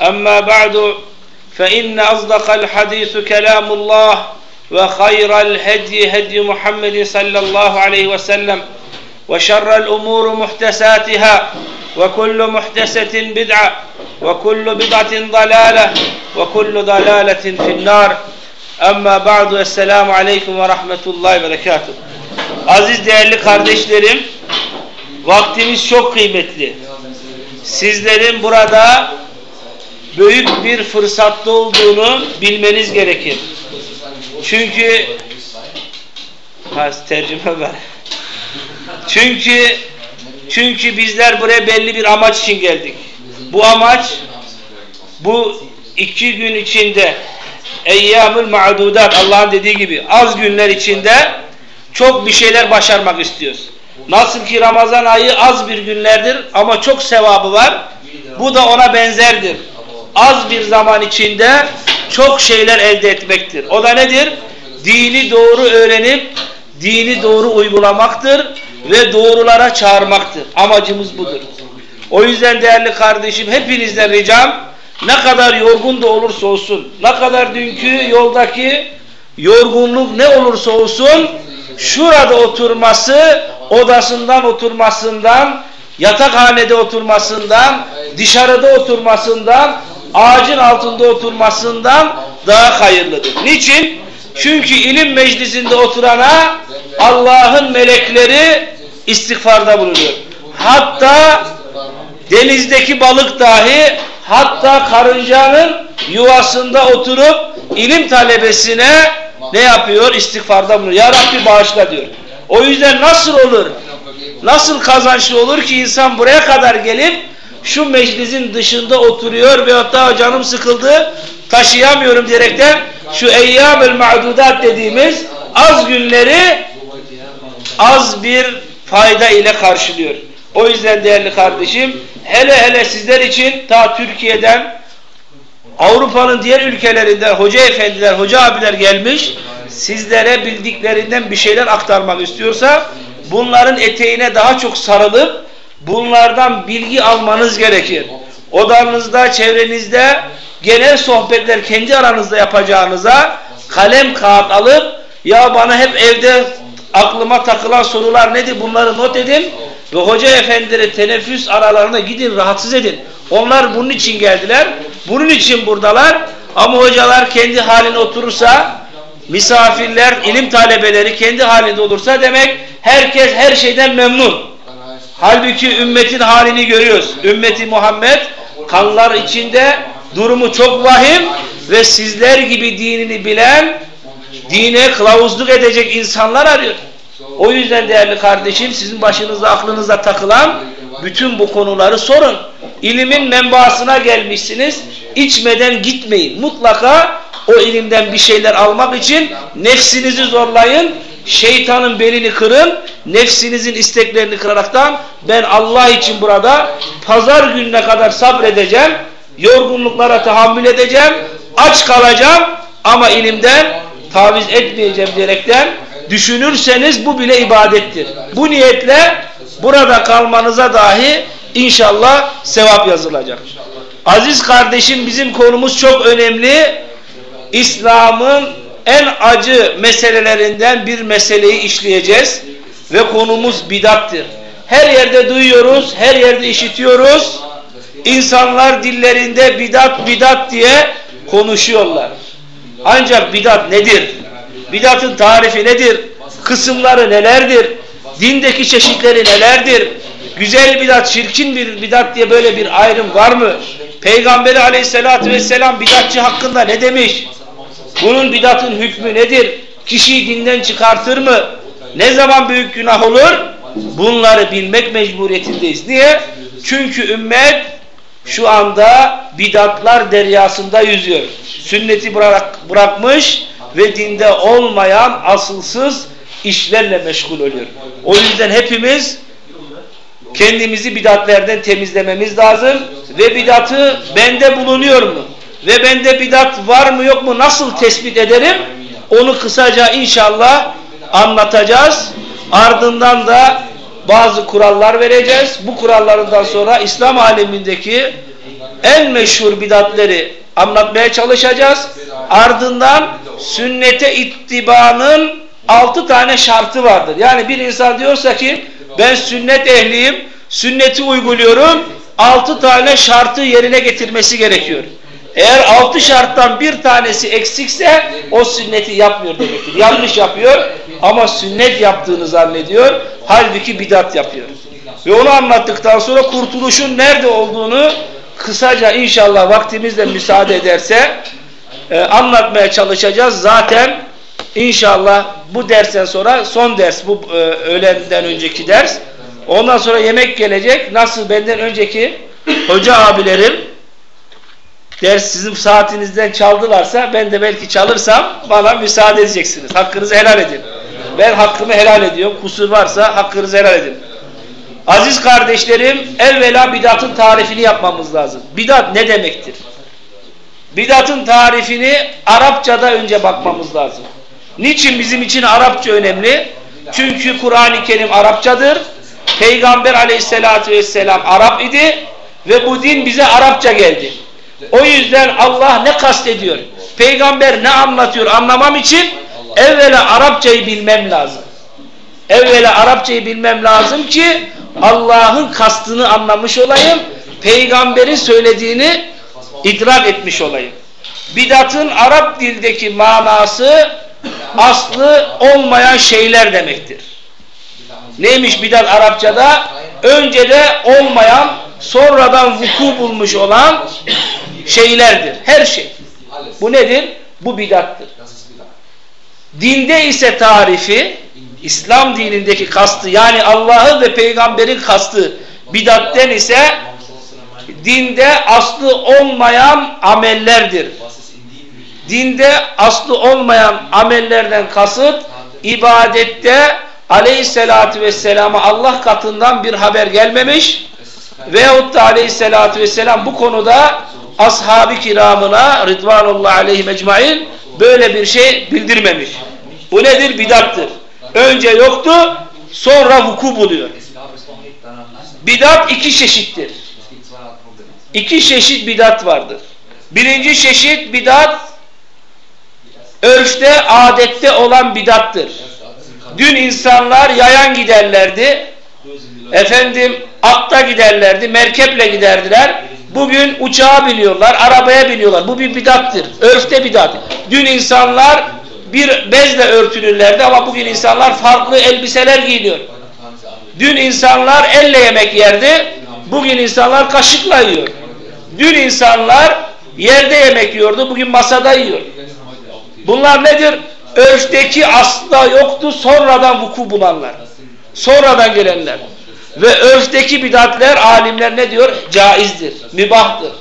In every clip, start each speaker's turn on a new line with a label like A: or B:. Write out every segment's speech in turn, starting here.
A: أما بعد فإن أصدق الحديث كلام الله وخير الهدي هدي محمد صلى الله عليه وسلم وشر الأمور محدثاتها وكل محدثة بدعة وكل بدعة ضلالة وكل ضلالة في النار أما بعد السلام عليكم ورحمة الله وبركاته Aziz değerli kardeşlerim, vaktimiz çok kıymetli. Sizlerin burada büyük bir fırsatta olduğunu bilmeniz gerekir. Çünkü ha, tercüme var. Çünkü çünkü bizler buraya belli bir amaç için geldik. Bu amaç bu iki gün içinde eyyamül ma'dudat Allah'ın dediği gibi az günler içinde çok bir şeyler başarmak istiyoruz. Nasıl ki Ramazan ayı az bir günlerdir ama çok sevabı var. Bu da ona benzerdir az bir zaman içinde çok şeyler elde etmektir. O da nedir? Dini doğru öğrenip dini doğru uygulamaktır ve doğrulara çağırmaktır. Amacımız budur. O yüzden değerli kardeşim hepinizden ricam ne kadar yorgun da olursa olsun, ne kadar dünkü yoldaki yorgunluk ne olursa olsun şurada oturması, odasından oturmasından, yatakhanede oturmasından, dışarıda oturmasından ağacın altında oturmasından daha hayırlıdır. Niçin? Çünkü ilim meclisinde oturana Allah'ın melekleri istiğfarda bulunuyor. Hatta denizdeki balık dahi hatta karıncanın yuvasında oturup ilim talebesine ne yapıyor? İstiğfarda bulunuyor. Ya Rabbi bağışla diyor. O yüzden nasıl olur? Nasıl kazançlı olur ki insan buraya kadar gelip şu meclisin dışında oturuyor ve hatta canım sıkıldı taşıyamıyorum diyerekten şu eyyamül ma'dudat dediğimiz az günleri az bir fayda ile karşılıyor. O yüzden değerli kardeşim hele hele sizler için ta Türkiye'den Avrupa'nın diğer ülkelerinden hoca efendiler, hoca abiler gelmiş sizlere bildiklerinden bir şeyler aktarmak istiyorsa bunların eteğine daha çok sarılıp bunlardan bilgi almanız gerekir. Odanızda, çevrenizde genel sohbetler kendi aranızda yapacağınıza kalem kağıt alıp ya bana hep evde aklıma takılan sorular nedir bunları not edin ve hoca efendileri teneffüs aralarına gidin rahatsız edin. Onlar bunun için geldiler. Bunun için buradalar. Ama hocalar kendi haline oturursa misafirler, ilim talebeleri kendi halinde olursa demek herkes her şeyden memnun. Halbuki ümmetin halini görüyoruz. Ümmeti Muhammed kanlar içinde durumu çok vahim ve sizler gibi dinini bilen, dine kılavuzluk edecek insanlar arıyor. O yüzden değerli kardeşim sizin başınızda aklınıza takılan bütün bu konuları sorun. İlimin menbaasına gelmişsiniz. İçmeden gitmeyin. Mutlaka o ilimden bir şeyler almak için nefsinizi zorlayın şeytanın belini kırın, nefsinizin isteklerini kıraraktan ben Allah için burada pazar gününe kadar sabredeceğim, yorgunluklara tahammül edeceğim, aç kalacağım ama ilimden taviz etmeyeceğim diyerekten düşünürseniz bu bile ibadettir. Bu niyetle burada kalmanıza dahi inşallah sevap yazılacak. Aziz kardeşim bizim konumuz çok önemli. İslam'ın en acı meselelerinden bir meseleyi işleyeceğiz ve konumuz bidattir. Her yerde duyuyoruz, her yerde işitiyoruz. İnsanlar dillerinde bidat bidat diye konuşuyorlar. Ancak bidat nedir? Bidatın tarifi nedir? Kısımları nelerdir? Dindeki çeşitleri nelerdir? Güzel bidat, çirkin bir bidat diye böyle bir ayrım var mı? Peygamberi aleyhissalatü vesselam bidatçı hakkında ne demiş? Bunun bidatın hükmü nedir? Kişiyi dinden çıkartır mı? Ne zaman büyük günah olur? Bunları bilmek mecburiyetindeyiz. Niye? Çünkü ümmet şu anda bidatlar deryasında yüzüyor. Sünneti bırak, bırakmış ve dinde olmayan asılsız işlerle meşgul oluyor. O yüzden hepimiz kendimizi bidatlerden temizlememiz lazım ve bidatı bende bulunuyor mu? Ve bende bidat var mı yok mu nasıl tespit ederim? Onu kısaca inşallah anlatacağız. Ardından da bazı kurallar vereceğiz. Bu kurallarından sonra İslam alemindeki en meşhur bidatleri anlatmaya çalışacağız. Ardından sünnete ittibanın altı tane şartı vardır. Yani bir insan diyorsa ki ben sünnet ehliyim, sünneti uyguluyorum, altı tane şartı yerine getirmesi gerekiyor. Eğer altı şarttan bir tanesi eksikse o sünneti yapmıyor demektir. Yanlış yapıyor ama sünnet yaptığını zannediyor. Halbuki bidat yapıyor. Ve onu anlattıktan sonra kurtuluşun nerede olduğunu kısaca inşallah vaktimizle müsaade ederse e, anlatmaya çalışacağız. Zaten inşallah bu dersten sonra son ders bu e, öğlenden önceki ders. Ondan sonra yemek gelecek. Nasıl benden önceki hoca abilerim ders sizin saatinizden çaldılarsa ben de belki çalırsam bana müsaade edeceksiniz. Hakkınızı helal edin. Ben hakkımı helal ediyorum. Kusur varsa hakkınızı helal edin. Aziz kardeşlerim evvela bidatın tarifini yapmamız lazım. Bidat ne demektir? Bidatın tarifini Arapçada önce bakmamız lazım. Niçin bizim için Arapça önemli? Çünkü Kur'an-ı Kerim Arapçadır. Peygamber aleyhissalatü vesselam Arap idi ve bu din bize Arapça geldi. O yüzden Allah ne kastediyor? Peygamber ne anlatıyor anlamam için evvela Arapçayı bilmem lazım. Evvela Arapçayı bilmem lazım ki Allah'ın kastını anlamış olayım. Peygamberin söylediğini idrak etmiş olayım. Bidatın Arap dildeki manası aslı olmayan şeyler demektir. Neymiş bidat Arapçada? Öncede olmayan, sonradan vuku bulmuş olan şeylerdir. Her şey. Bu nedir? Bu bidattır. Dinde ise tarifi, İslam dinindeki kastı yani Allah'ı ve peygamberin kastı bidatten ise dinde aslı olmayan amellerdir. Dinde aslı olmayan amellerden kasıt ibadette aleyhissalatü vesselama Allah katından bir haber gelmemiş veyahut da aleyhissalatü vesselam bu konuda ashab-ı kiramına rıdvanullah aleyhi mecmain böyle bir şey bildirmemiş. Bu nedir? Bidattır. Önce yoktu sonra vuku buluyor. Bidat iki çeşittir. İki çeşit bidat vardır. Birinci çeşit bidat örfte, adette olan bidattır. Dün insanlar yayan giderlerdi. Efendim atta giderlerdi, merkeple giderdiler. Bugün uçağa biniyorlar, arabaya biniyorlar. Bu bir bidattır. Örfte bidat. Dün insanlar bir bezle örtünürlerdi ama bugün insanlar farklı elbiseler giyiniyor. Dün insanlar elle yemek yerdi. Bugün insanlar kaşıkla yiyor. Dün insanlar yerde yemek yiyordu. Bugün masada yiyor. Bunlar nedir? Örfteki asla yoktu. Sonradan vuku bulanlar. Sonradan gelenler. Ve örfteki bidatler alimler ne diyor? Caizdir. Mübahtır.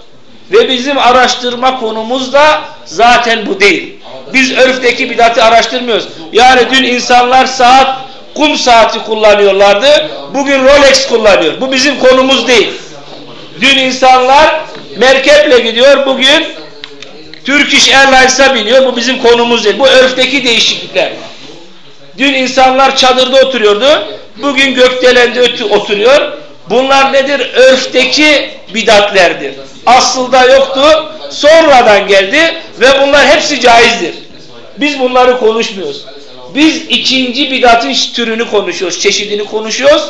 A: Ve bizim araştırma konumuz da zaten bu değil. Biz örfteki bidatı araştırmıyoruz. Yani dün insanlar saat kum saati kullanıyorlardı. Bugün Rolex kullanıyor. Bu bizim konumuz değil. Dün insanlar merkeple gidiyor. Bugün Turkish Airlines'a biniyor. Bu bizim konumuz değil. Bu örfteki değişiklikler. Dün insanlar çadırda oturuyordu. Bugün gökdelende oturuyor. Bunlar nedir? Örfteki bidatlerdir. Aslında yoktu. Sonradan geldi ve bunlar hepsi caizdir. Biz bunları konuşmuyoruz. Biz ikinci bidatın türünü konuşuyoruz, çeşidini konuşuyoruz.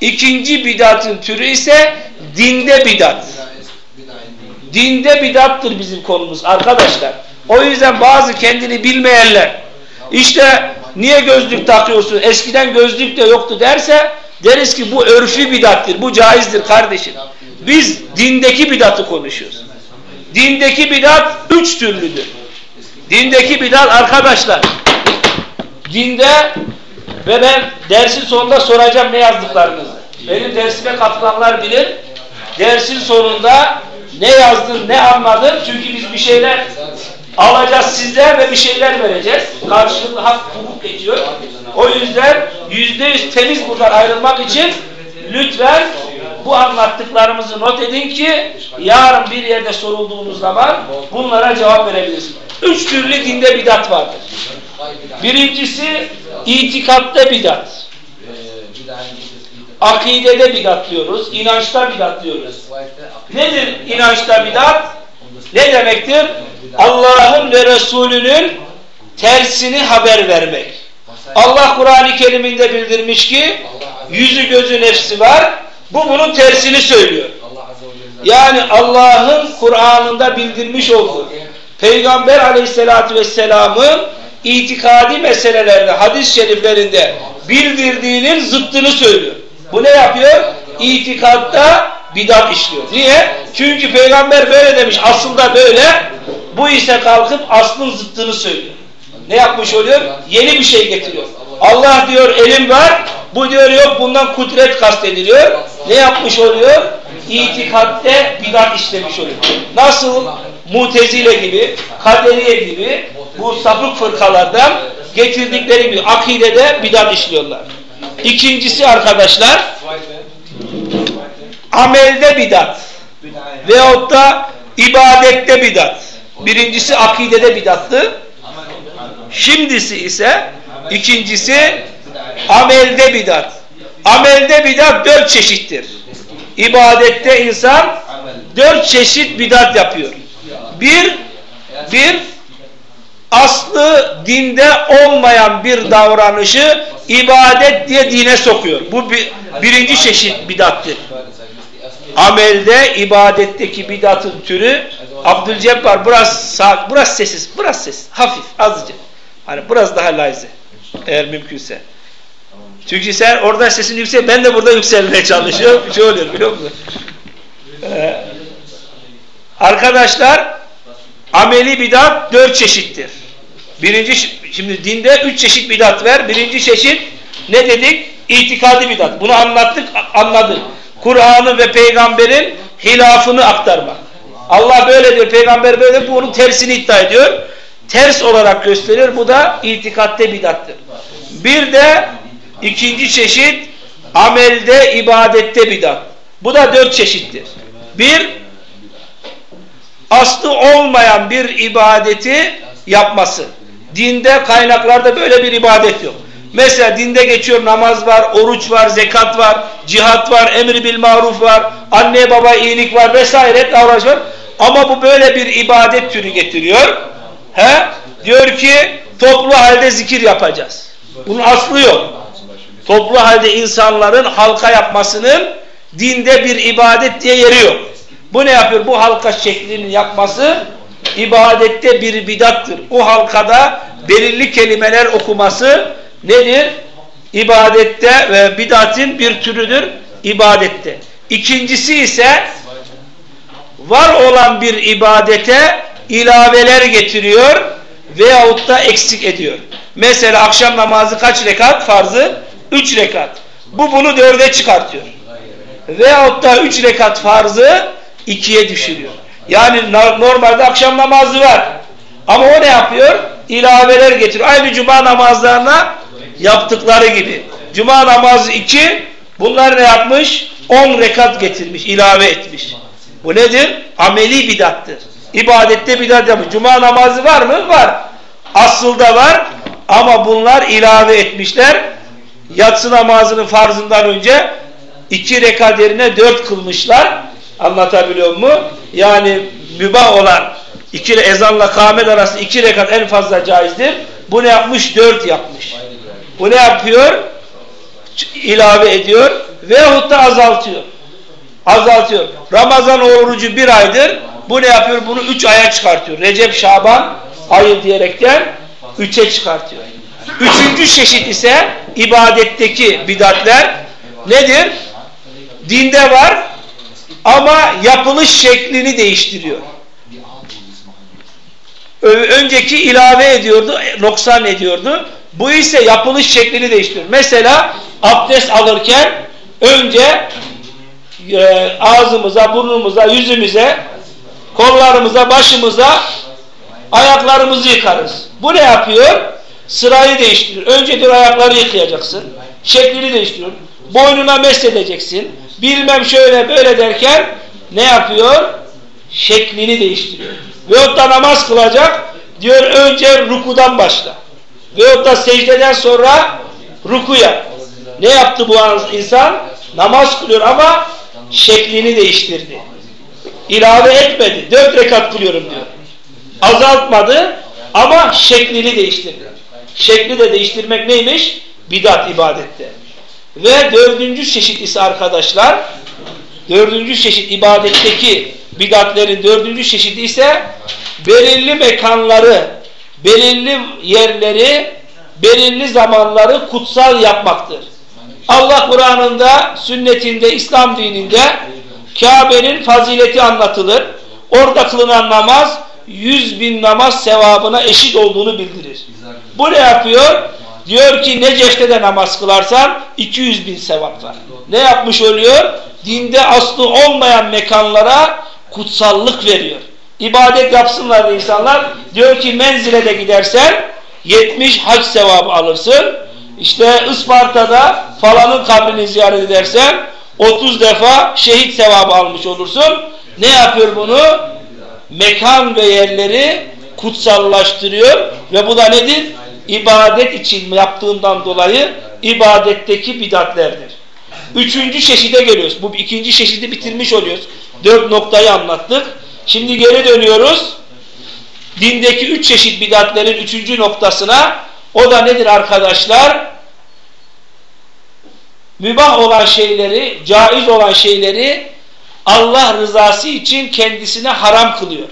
A: İkinci bidatın türü ise dinde bidat. Dinde bidattır bizim konumuz arkadaşlar. O yüzden bazı kendini bilmeyenler işte niye gözlük takıyorsun eskiden gözlük de yoktu derse deriz ki bu örfi bidattır bu caizdir kardeşim. Biz dindeki bidatı konuşuyoruz. Dindeki bidat üç türlüdür. Dindeki bidat arkadaşlar dinde ve ben dersin sonunda soracağım ne yazdıklarınızı. Benim dersime katılanlar bilir. dersin sonunda ne yazdın, ne anladın? Çünkü biz bir şeyler alacağız sizden ve bir şeyler vereceğiz. Karşılıklı hak hukuk geçiyor. O yüzden yüzde yüz temiz buradan ayrılmak için lütfen bu anlattıklarımızı not edin ki yarın bir yerde sorulduğunuz zaman bunlara cevap verebilirsiniz. Üç türlü dinde bidat vardır. Birincisi itikatta bidat. Akidede bidat diyoruz. inançta bidat diyoruz. Nedir inançta bidat? Ne demektir? Allah'ın ve Resulünün tersini haber vermek. Allah Kur'an-ı Kerim'inde bildirmiş ki yüzü gözü nefsi var. Bu bunun tersini söylüyor. Yani Allah'ın Kur'an'ında bildirmiş olduğu Peygamber aleyhissalatü vesselamın itikadi meselelerde, hadis-i şeriflerinde bildirdiğinin zıttını söylüyor. Bu ne yapıyor? İtikatta bidat işliyor. Niye? Çünkü peygamber böyle demiş, aslında böyle. Bu ise kalkıp aslın zıttını söylüyor. Ne yapmış oluyor? Yeni bir şey getiriyor. Allah diyor elim var, bu diyor yok bundan kudret kastediliyor. Ne yapmış oluyor? İtikatte bidat işlemiş oluyor. Nasıl Mutezile gibi, Kaderiye gibi bu sapık fırkalardan getirdikleri gibi akidede bidat işliyorlar. İkincisi arkadaşlar amelde bidat veyahut da ibadette bidat. Birincisi akidede bidattı. Şimdisi ise ikincisi amelde bidat. Amelde bidat dört çeşittir. İbadette insan dört çeşit bidat yapıyor. Bir, bir aslı dinde olmayan bir davranışı ibadet diye dine sokuyor. Bu bir, birinci çeşit bidattır. Amelde, ibadetteki bidatın türü Abdülcebbar biraz sağ, biraz sessiz, biraz sessiz, hafif, azıcık. Hani biraz daha layze eğer mümkünse. Çünkü sen orada sesin yüksek, ben de burada yükselmeye çalışıyorum. Bir şey oluyor biliyor musun? Ee, arkadaşlar ameli bidat dört çeşittir. Birinci, şimdi dinde üç çeşit bidat var. Birinci çeşit ne dedik? İtikadi bidat. Bunu anlattık, anladık. Kur'an'ın ve peygamberin hilafını aktarmak. Allah böyle diyor, peygamber böyle diyor, bunun tersini iddia ediyor. Ters olarak gösterir. Bu da itikatte bidattır. Bir de ikinci çeşit amelde, ibadette bidat. Bu da dört çeşittir. Bir, aslı olmayan bir ibadeti yapması. Dinde kaynaklarda böyle bir ibadet yok. Mesela dinde geçiyor namaz var, oruç var, zekat var, cihat var, emri bil maruf var, anne baba iyilik var vesaire davranış var. Ama bu böyle bir ibadet türü getiriyor. He? Diyor ki toplu halde zikir yapacağız. Bunun aslı yok. Toplu halde insanların halka yapmasının dinde bir ibadet diye yeri yok. Bu ne yapıyor? Bu halka şeklinin yapması ibadette bir bidattır. O halkada belirli kelimeler okuması nedir? İbadette ve bidatin bir türüdür ibadette. İkincisi ise var olan bir ibadete ilaveler getiriyor veyahut da eksik ediyor. Mesela akşam namazı kaç rekat? Farzı? Üç rekat. Bu bunu dörde çıkartıyor. Veyahut da üç rekat farzı ikiye düşürüyor. Yani normalde akşam namazı var. Ama o ne yapıyor? İlaveler getiriyor. Aynı cuma namazlarına yaptıkları gibi. Cuma namazı iki, bunlar ne yapmış? On rekat getirmiş, ilave etmiş. Bu nedir? Ameli bidattır. İbadette bidat yapmış. Cuma namazı var mı? Var. Aslında var ama bunlar ilave etmişler. Yatsı namazının farzından önce iki rekat yerine dört kılmışlar. Anlatabiliyor mu? Yani mübah olan iki ezanla kâmet arası iki rekat en fazla caizdir. Bu ne yapmış? Dört yapmış. Bu ne yapıyor? İlave ediyor veyahut da azaltıyor. Azaltıyor. Ramazan orucu bir aydır. Bu ne yapıyor? Bunu üç aya çıkartıyor. Recep, Şaban ayı diyerekten üçe çıkartıyor. Üçüncü çeşit ise ibadetteki bidatler nedir? Dinde var ama yapılış şeklini değiştiriyor. Önceki ilave ediyordu, noksan ediyordu. Bu ise yapılış şeklini değiştiriyor. Mesela abdest alırken önce e, ağzımıza, burnumuza, yüzümüze, kollarımıza, başımıza, ayaklarımızı yıkarız. Bu ne yapıyor? Sırayı değiştiriyor. Önce diyor ayakları yıkayacaksın. Şeklini değiştiriyor. Boynuna mesedeceksin. Bilmem şöyle böyle derken ne yapıyor? Şeklini değiştiriyor. Veyahut da namaz kılacak. Diyor önce rukudan başla. Veyahut da secdeden sonra rukuya. Ne yaptı bu insan? Namaz kılıyor ama şeklini değiştirdi. İlave etmedi. Dört rekat kılıyorum diyor. Azaltmadı ama şeklini değiştirdi. Şekli de değiştirmek neymiş? Bidat ibadette. Ve dördüncü çeşit ise arkadaşlar dördüncü çeşit ibadetteki bidatlerin dördüncü çeşidi ise belirli mekanları, belirli yerleri, belirli zamanları kutsal yapmaktır. Allah Kur'an'ında, sünnetinde, İslam dininde Kabe'nin fazileti anlatılır. Orada kılınan namaz yüz bin namaz sevabına eşit olduğunu bildirir. Bu ne yapıyor? Diyor ki Necef'te de namaz kılarsan 200 bin sevap var. Ne yapmış oluyor? Dinde aslı olmayan mekanlara kutsallık veriyor. İbadet yapsınlar insanlar. Diyor ki menzile de gidersen 70 hac sevabı alırsın. İşte Isparta'da falanın kabrini ziyaret edersen 30 defa şehit sevabı almış olursun. Ne yapıyor bunu? Mekan ve yerleri kutsallaştırıyor ve bu da nedir? İbadet için yaptığından dolayı ibadetteki bidatlerdir. Üçüncü çeşide geliyoruz. Bu ikinci çeşidi bitirmiş oluyoruz. Dört noktayı anlattık. Şimdi geri dönüyoruz. Dindeki üç çeşit bidatlerin üçüncü noktasına o da nedir arkadaşlar? Mübah olan şeyleri, caiz olan şeyleri Allah rızası için kendisine haram kılıyor.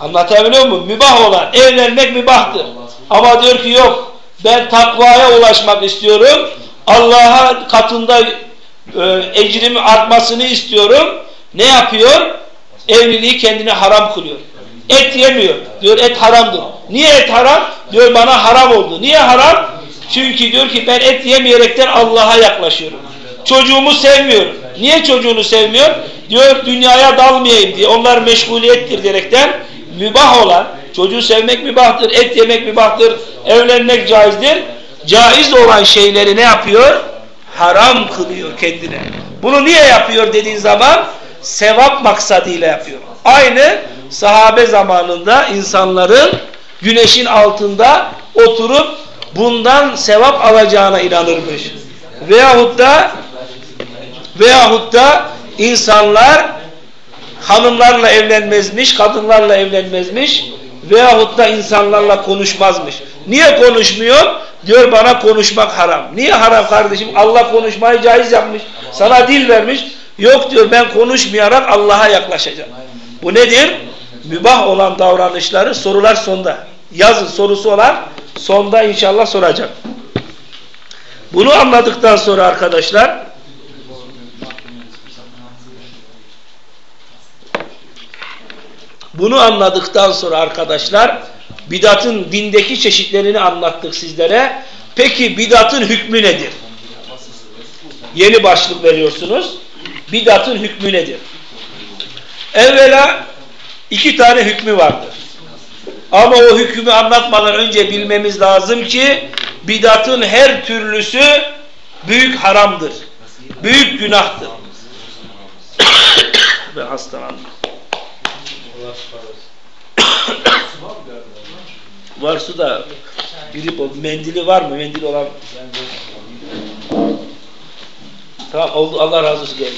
A: Anlatabiliyor muyum? Mübah olan, evlenmek mübahtır. Ama diyor ki yok, ben takvaya ulaşmak istiyorum. Allah'a katında e, ecrimi artmasını istiyorum. Ne yapıyor? Evliliği kendine haram kılıyor. Et yemiyor. Diyor et haramdır. Niye et haram? Diyor bana haram oldu. Niye haram? Çünkü diyor ki ben et yemeyerekten Allah'a yaklaşıyorum. Çocuğumu sevmiyorum. Niye çocuğunu sevmiyor? Diyor dünyaya dalmayayım diye. Onlar meşguliyettir diyerekten mübah olan, çocuğu sevmek mübahtır, et yemek mübahtır, evlenmek caizdir. Caiz olan şeyleri ne yapıyor? Haram kılıyor kendine. Bunu niye yapıyor dediğin zaman sevap maksadıyla yapıyor. Aynı sahabe zamanında insanların güneşin altında oturup bundan sevap alacağına inanırmış. Veyahut da veyahut da insanlar hanımlarla evlenmezmiş, kadınlarla evlenmezmiş veyahut da insanlarla konuşmazmış. Niye konuşmuyor? Diyor bana konuşmak haram. Niye haram kardeşim? Allah konuşmayı caiz yapmış. Sana dil vermiş. Yok diyor ben konuşmayarak Allah'a yaklaşacağım. Bu nedir? Mübah olan davranışları sorular sonda. Yazın sorusu olan sonda inşallah soracak. Bunu anladıktan sonra arkadaşlar bunu anladıktan sonra arkadaşlar bidatın dindeki çeşitlerini anlattık sizlere. Peki bidatın hükmü nedir? Yeni başlık veriyorsunuz. Bidatın hükmü nedir? Evvela iki tane hükmü vardır. Ama o hükmü anlatmadan önce bilmemiz lazım ki bidatın her türlüsü büyük haramdır. Büyük günahtır. ben hastalandım. Var su da grip oldu. Mendili var mı? Mendili olan Tamam oldu. Allah razı olsun geldi.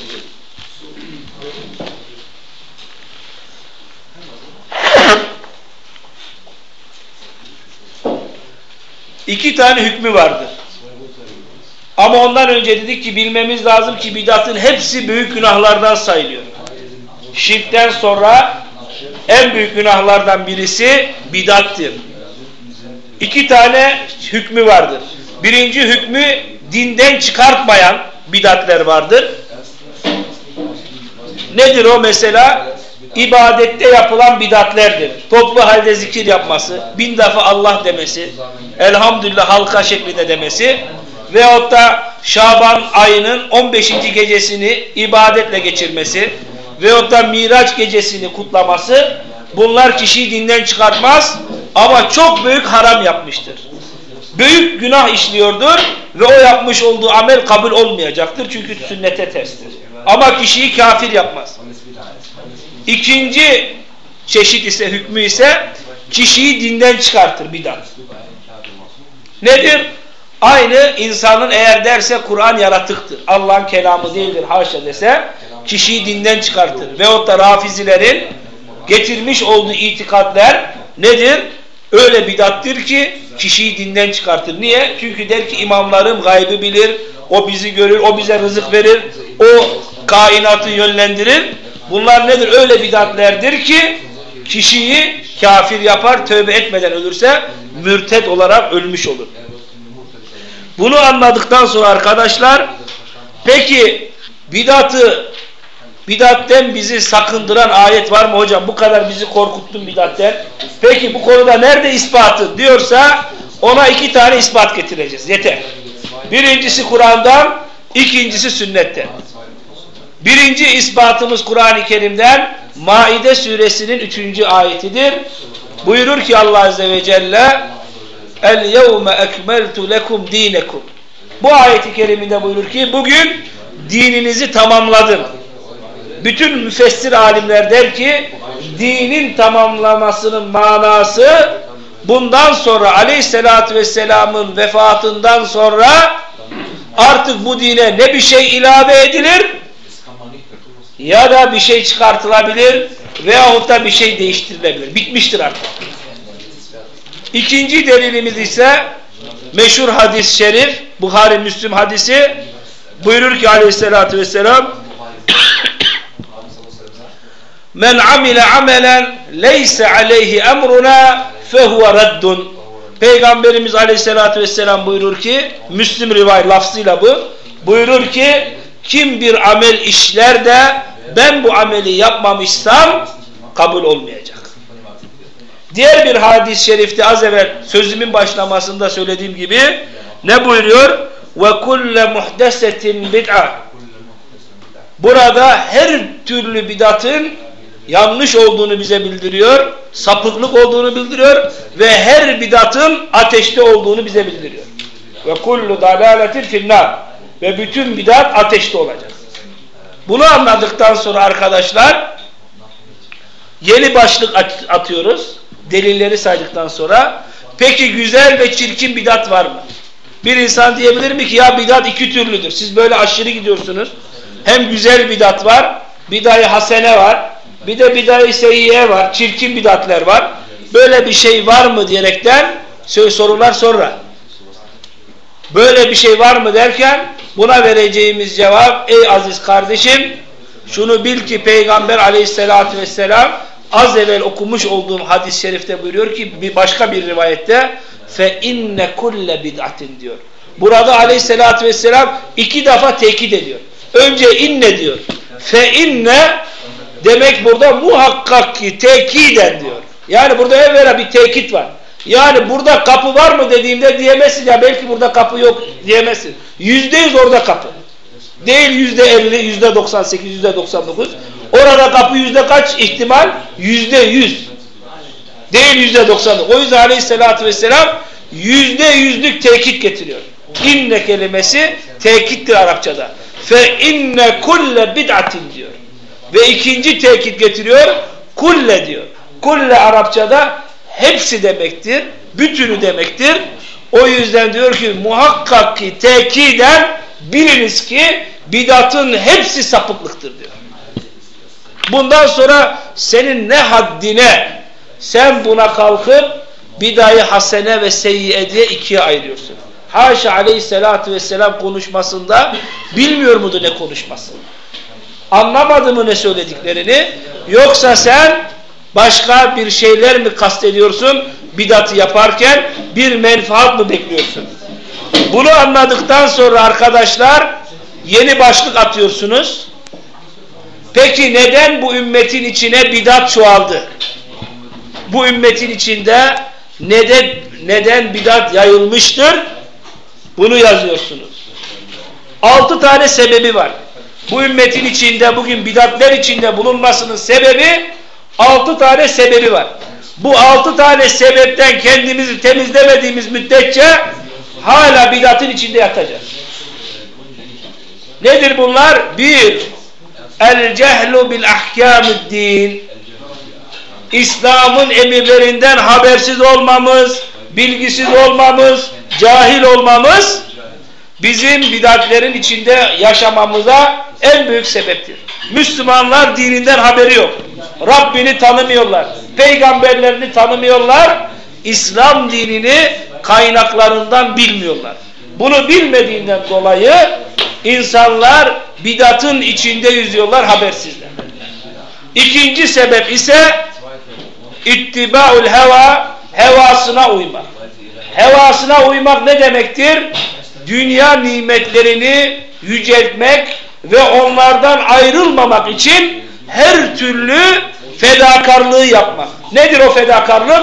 A: İki tane hükmü vardır. Ama ondan önce dedik ki bilmemiz lazım ki bidatın hepsi büyük günahlardan sayılıyor. Şirkten sonra en büyük günahlardan birisi bidattır. İki tane hükmü vardır. Birinci hükmü dinden çıkartmayan bidatler vardır. Nedir o mesela? ibadette yapılan bidatlerdir. Toplu halde zikir yapması, bin defa Allah demesi, elhamdülillah halka şeklinde demesi. veyahut da Şaban ayının 15. gecesini ibadetle geçirmesi veyahut da Miraç gecesini kutlaması bunlar kişiyi dinden çıkartmaz ama çok büyük haram yapmıştır. Büyük günah işliyordur ve o yapmış olduğu amel kabul olmayacaktır çünkü sünnete terstir. Ama kişiyi kafir yapmaz. İkinci çeşit ise hükmü ise kişiyi dinden çıkartır bidat. Nedir? Aynı insanın eğer derse Kur'an yaratıktır. Allah'ın kelamı değildir haşa dese kişiyi dinden çıkartır. Veyahut da rafizilerin getirmiş olduğu itikatler nedir? Öyle bidattir ki kişiyi dinden çıkartır. Niye? Çünkü der ki imamlarım gaybı bilir, o bizi görür, o bize rızık verir, o kainatı yönlendirir. Bunlar nedir? Öyle bidatlerdir ki kişiyi kafir yapar, tövbe etmeden ölürse mürted olarak ölmüş olur. Bunu anladıktan sonra arkadaşlar peki bidatı bidatten bizi sakındıran ayet var mı hocam? Bu kadar bizi korkuttun bidatten. Peki bu konuda nerede ispatı diyorsa ona iki tane ispat getireceğiz. Yeter. Birincisi Kur'an'dan, ikincisi sünnetten. Birinci ispatımız Kur'an-ı Kerim'den Maide suresinin üçüncü ayetidir. Buyurur ki Allah Azze ve Celle El yevme ekmeltu lekum dinekum. Bu ayeti keriminde buyurur ki bugün dininizi tamamladım. Bütün müfessir alimler der ki dinin tamamlamasının manası bundan sonra aleyhissalatü vesselamın vefatından sonra artık bu dine ne bir şey ilave edilir ya da bir şey çıkartılabilir veyahut da bir şey değiştirilebilir. Bitmiştir artık. İkinci delilimiz ise meşhur hadis-i şerif Buhari Müslüm hadisi buyurur ki aleyhissalatü vesselam Men amile amelen leyse aleyhi emruna fehuve reddun Peygamberimiz aleyhissalatü vesselam buyurur ki Müslim rivayet lafzıyla bu buyurur ki kim bir amel işler de ben bu ameli yapmamışsam kabul olmayacak. Diğer bir hadis-i şerifte az evvel sözümün başlamasında söylediğim gibi ne buyuruyor? Ve kulle muhdesetin bid'a. Burada her türlü bidatın yanlış olduğunu bize bildiriyor, sapıklık olduğunu bildiriyor ve her bidatın ateşte olduğunu bize bildiriyor. Ve kullu dalaletin finnar. Ve bütün bidat ateşte olacak. Bunu anladıktan sonra arkadaşlar yeni başlık atıyoruz. Delilleri saydıktan sonra peki güzel ve çirkin bidat var mı? Bir insan diyebilir mi ki ya bidat iki türlüdür. Siz böyle aşırı gidiyorsunuz. Hem güzel bidat var, bidayı hasene var, bir de bidayı seyyiye var, çirkin bidatler var. Böyle bir şey var mı diyerekten sorular sonra. Böyle bir şey var mı derken buna vereceğimiz cevap ey aziz kardeşim şunu bil ki Peygamber aleyhissalatü vesselam az evvel okumuş olduğum hadis-i şerifte buyuruyor ki bir başka bir rivayette fe inne kulle bid'atin diyor. Burada aleyhissalatü vesselam iki defa tekit ediyor. Önce inne diyor. Fe inne demek burada muhakkak ki tekiden diyor. Yani burada evvela bir tekit var. Yani burada kapı var mı dediğimde diyemezsin ya belki burada kapı yok diyemezsin. Yüzde yüz orada kapı. Değil yüzde elli, yüzde doksan sekiz, yüzde doksan dokuz. Orada kapı yüzde kaç ihtimal? Yüzde yüz. Değil yüzde doksan. O yüzden aleyhissalatü vesselam yüzde yüzlük tekit getiriyor. İnne kelimesi tekittir Arapçada. Fe inne kulle bid'atin diyor. Ve ikinci tekit getiriyor. Kulle diyor. Kulle Arapçada hepsi demektir. Bütünü demektir. O yüzden diyor ki muhakkak ki tekiden biliniz ki bidatın hepsi sapıklıktır diyor. Bundan sonra senin ne haddine sen buna kalkıp bidayı hasene ve seyyiye diye ikiye ayırıyorsun. Haşa aleyhissalatü vesselam konuşmasında bilmiyor mudur ne konuşması? Anlamadı mı ne söylediklerini? Yoksa sen başka bir şeyler mi kastediyorsun bidatı yaparken bir menfaat mı bekliyorsun? Bunu anladıktan sonra arkadaşlar yeni başlık atıyorsunuz. Peki neden bu ümmetin içine bidat çoğaldı? Bu ümmetin içinde neden, neden bidat yayılmıştır? Bunu yazıyorsunuz. Altı tane sebebi var. Bu ümmetin içinde bugün bidatler içinde bulunmasının sebebi altı tane sebebi var. Bu altı tane sebepten kendimizi temizlemediğimiz müddetçe hala bidatın içinde yatacağız. Nedir bunlar? Bir, el cehlu bil ahkamid din. İslam'ın emirlerinden habersiz olmamız, bilgisiz olmamız, cahil olmamız bizim bidatlerin içinde yaşamamıza en büyük sebeptir. Müslümanlar dininden haberi yok. Rabbini tanımıyorlar. Peygamberlerini tanımıyorlar. İslam dinini kaynaklarından bilmiyorlar. Bunu bilmediğinden dolayı insanlar bidatın içinde yüzüyorlar habersizler. İkinci sebep ise ittibaul heva hevasına uymak. Hevasına uymak ne demektir? Dünya nimetlerini yüceltmek ve onlardan ayrılmamak için her türlü fedakarlığı yapmak. Nedir o fedakarlık?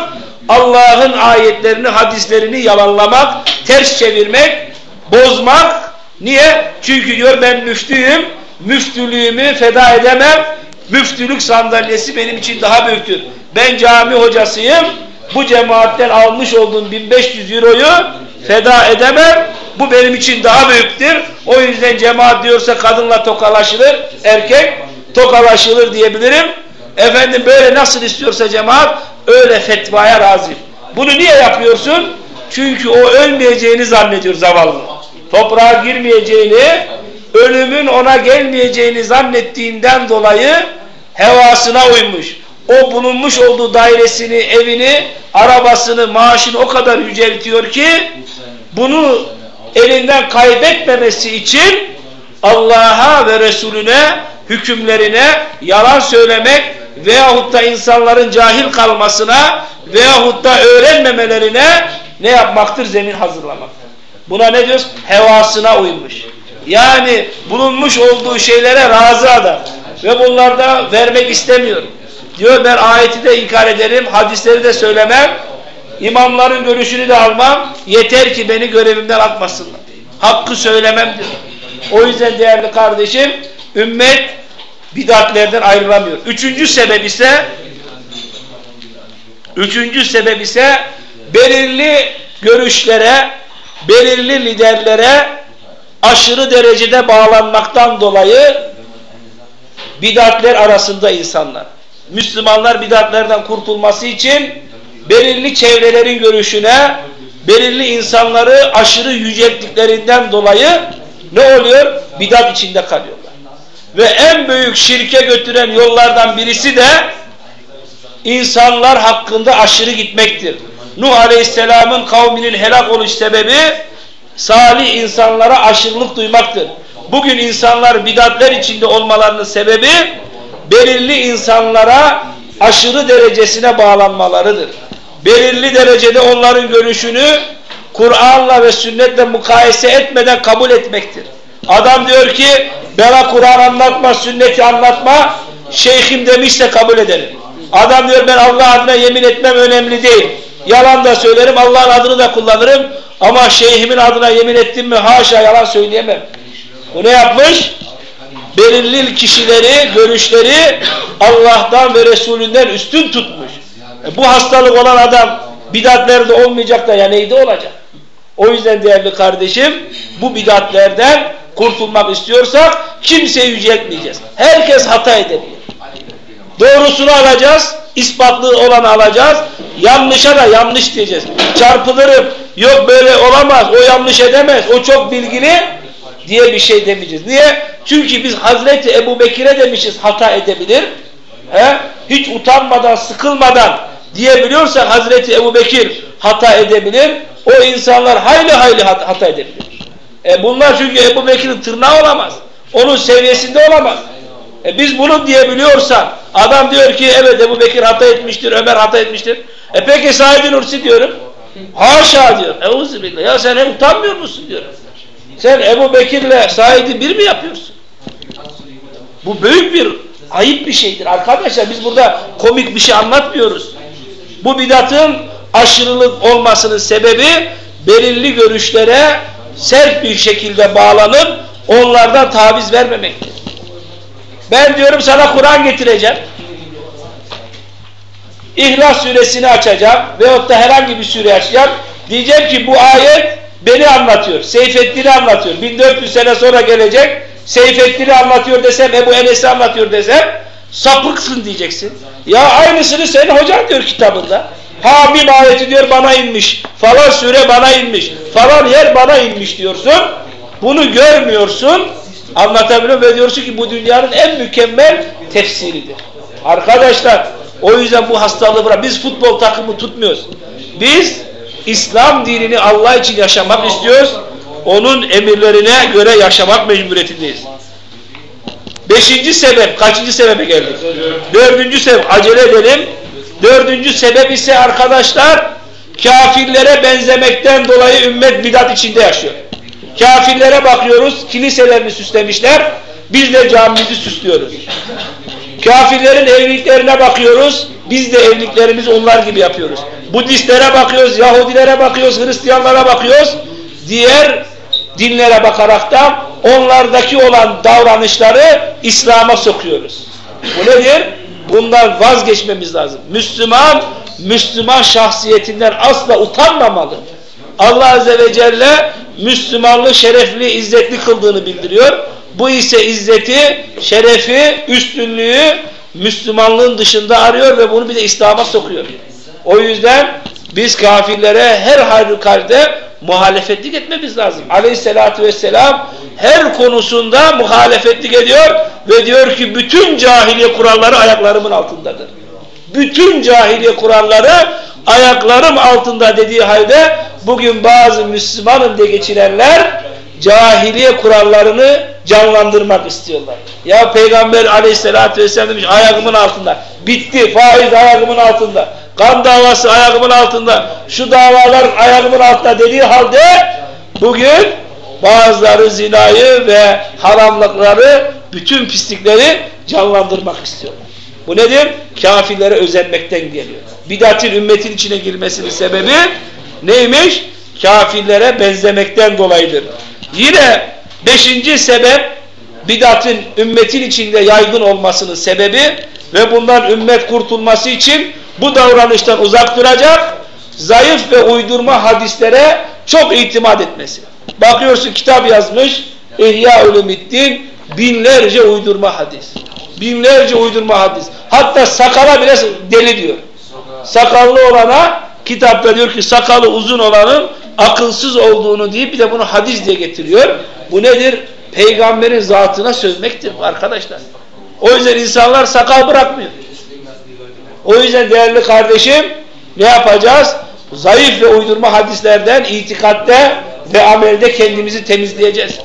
A: Allah'ın ayetlerini, hadislerini yalanlamak, ters çevirmek, bozmak. Niye? Çünkü diyor ben müftüyüm, müftülüğümü feda edemem, müftülük sandalyesi benim için daha büyüktür. Ben cami hocasıyım, bu cemaatten almış olduğum 1500 euroyu feda edemem, bu benim için daha büyüktür. O yüzden cemaat diyorsa kadınla tokalaşılır, erkek tokalaşılır diyebilirim. Efendim böyle nasıl istiyorsa cemaat öyle fetvaya razı. Bunu niye yapıyorsun? Çünkü o ölmeyeceğini zannediyor zavallı. Toprağa girmeyeceğini, ölümün ona gelmeyeceğini zannettiğinden dolayı hevasına uymuş. O bulunmuş olduğu dairesini, evini, arabasını, maaşını o kadar yüceltiyor ki bunu elinden kaybetmemesi için Allah'a ve Resulüne hükümlerine yalan söylemek veyahut da insanların cahil kalmasına veyahut da öğrenmemelerine ne yapmaktır? Zemin hazırlamak. Buna ne diyoruz? Hevasına uymuş. Yani bulunmuş olduğu şeylere razı adam. Ve bunlarda vermek istemiyor. Diyor ben ayeti de inkar ederim, hadisleri de söylemem, imamların görüşünü de almam, yeter ki beni görevimden atmasınlar. Hakkı söylemem diyor. O yüzden değerli kardeşim, ümmet bidatlerden ayrılamıyor. Üçüncü sebep ise üçüncü sebep ise belirli görüşlere, belirli liderlere aşırı derecede bağlanmaktan dolayı bidatler arasında insanlar. Müslümanlar bidatlerden kurtulması için belirli çevrelerin görüşüne, belirli insanları aşırı yücelttiklerinden dolayı ne oluyor? Bidat içinde kalıyorlar. Ve en büyük şirke götüren yollardan birisi de insanlar hakkında aşırı gitmektir. Nuh Aleyhisselam'ın kavminin helak oluş sebebi salih insanlara aşırılık duymaktır. Bugün insanlar bidatler içinde olmalarının sebebi belirli insanlara aşırı derecesine bağlanmalarıdır. Belirli derecede onların görüşünü Kur'an'la ve sünnetle mukayese etmeden kabul etmektir. Adam diyor ki bana Kur'an anlatma, sünneti anlatma, şeyhim demişse kabul ederim. Adam diyor ben Allah adına yemin etmem önemli değil. Yalan da söylerim, Allah'ın adını da kullanırım. Ama şeyhimin adına yemin ettim mi haşa yalan söyleyemem. Bu ne yapmış? Belirli kişileri, görüşleri Allah'tan ve Resulünden üstün tutmuş. E bu hastalık olan adam bidatlerde olmayacak da ya neydi olacak? O yüzden değerli kardeşim bu bidatlerden kurtulmak istiyorsak kimseyi yüceltmeyeceğiz. Herkes hata edebilir. Doğrusunu alacağız, ispatlı olanı alacağız. Yanlışa da yanlış diyeceğiz. Çarpılırım, yok böyle olamaz, o yanlış edemez, o çok bilgili diye bir şey demeyeceğiz. Niye? Çünkü biz Hazreti Ebu Bekir'e demişiz hata edebilir. He? Hiç utanmadan, sıkılmadan diyebiliyorsak Hazreti Ebu Bekir hata edebilir. O insanlar hayli hayli hata edebilir. E bunlar çünkü Ebu Bekir'in tırnağı olamaz. Onun seviyesinde olamaz. E biz bunu diyebiliyorsak adam diyor ki evet Ebu Bekir hata etmiştir, Ömer hata etmiştir. E peki Said Nursi diyorum. Haşa diyor. Euzubillah. Ya sen utanmıyor musun diyor. Sen Ebu Bekir'le Said'i bir mi yapıyorsun? Bu büyük bir ayıp bir şeydir. Arkadaşlar biz burada komik bir şey anlatmıyoruz. Bu bidatın aşırılık olmasının sebebi belirli görüşlere sert bir şekilde bağlanıp onlardan taviz vermemektir. Ben diyorum sana Kur'an getireceğim. İhlas suresini açacağım veyahut da herhangi bir sure açacağım. Diyeceğim ki bu ayet beni anlatıyor. Seyfettin'i anlatıyor. 1400 sene sonra gelecek. Seyfettin'i anlatıyor desem, Ebu Enes'i anlatıyor desem sapıksın diyeceksin. Ya aynısını senin hocan diyor kitabında. Hamim ayeti diyor bana inmiş. Falan sure bana inmiş. Falan yer bana inmiş diyorsun. Bunu görmüyorsun. Anlatabiliyor ve diyorsun ki bu dünyanın en mükemmel tefsiridir. Arkadaşlar o yüzden bu hastalığı bırak. Biz futbol takımı tutmuyoruz. Biz İslam dinini Allah için yaşamak istiyoruz. Onun emirlerine göre yaşamak mecburiyetindeyiz. Beşinci sebep, kaçıncı sebebe geldik? Dördüncü sebep, acele edelim. Dördüncü sebep ise arkadaşlar, kafirlere benzemekten dolayı ümmet bidat içinde yaşıyor. Kafirlere bakıyoruz, kiliselerini süslemişler, biz de camimizi süslüyoruz. Kafirlerin evliliklerine bakıyoruz, biz de evliliklerimizi onlar gibi yapıyoruz. Budistlere bakıyoruz, Yahudilere bakıyoruz, Hristiyanlara bakıyoruz, diğer dinlere bakaraktan onlardaki olan davranışları İslam'a sokuyoruz. Bu nedir? Bundan vazgeçmemiz lazım. Müslüman, Müslüman şahsiyetinden asla utanmamalı. Allah Azze ve Celle Müslümanlığı şerefli, izzetli kıldığını bildiriyor. Bu ise izzeti, şerefi, üstünlüğü Müslümanlığın dışında arıyor ve bunu bir de İslam'a sokuyor. O yüzden biz kafirlere her halükarda muhalefetlik etmemiz lazım. Aleyhissalatü vesselam her konusunda muhalefetlik ediyor ve diyor ki bütün cahiliye kuralları ayaklarımın altındadır. Bütün cahiliye kuralları ayaklarım altında dediği halde bugün bazı Müslümanım diye geçirenler cahiliye kurallarını canlandırmak istiyorlar. Ya Peygamber aleyhissalatü vesselam demiş ayağımın altında. Bitti faiz ayağımın altında. Kan davası ayağımın altında. Şu davalar ayağımın altında dediği halde bugün bazıları zinayı ve haramlıkları bütün pislikleri canlandırmak istiyorlar. Bu nedir? Kafirlere özenmekten geliyor. Bidatin ümmetin içine girmesinin sebebi neymiş? Kafirlere benzemekten dolayıdır. Yine beşinci sebep bidatın ümmetin içinde yaygın olmasının sebebi ve bundan ümmet kurtulması için bu davranıştan uzak duracak, zayıf ve uydurma hadislere çok itimat etmesi. Bakıyorsun kitap yazmış, İhya Ulumuddin, binlerce uydurma hadis. Binlerce uydurma hadis. Hatta sakala bile deli diyor. Sakallı olana kitapta diyor ki sakalı uzun olanın akılsız olduğunu deyip bir de bunu hadis diye getiriyor. Bu nedir? Peygamberin zatına sövmektir arkadaşlar. O yüzden insanlar sakal bırakmıyor. O yüzden değerli kardeşim ne yapacağız? Zayıf ve uydurma hadislerden itikatte ve amelde kendimizi temizleyeceğiz.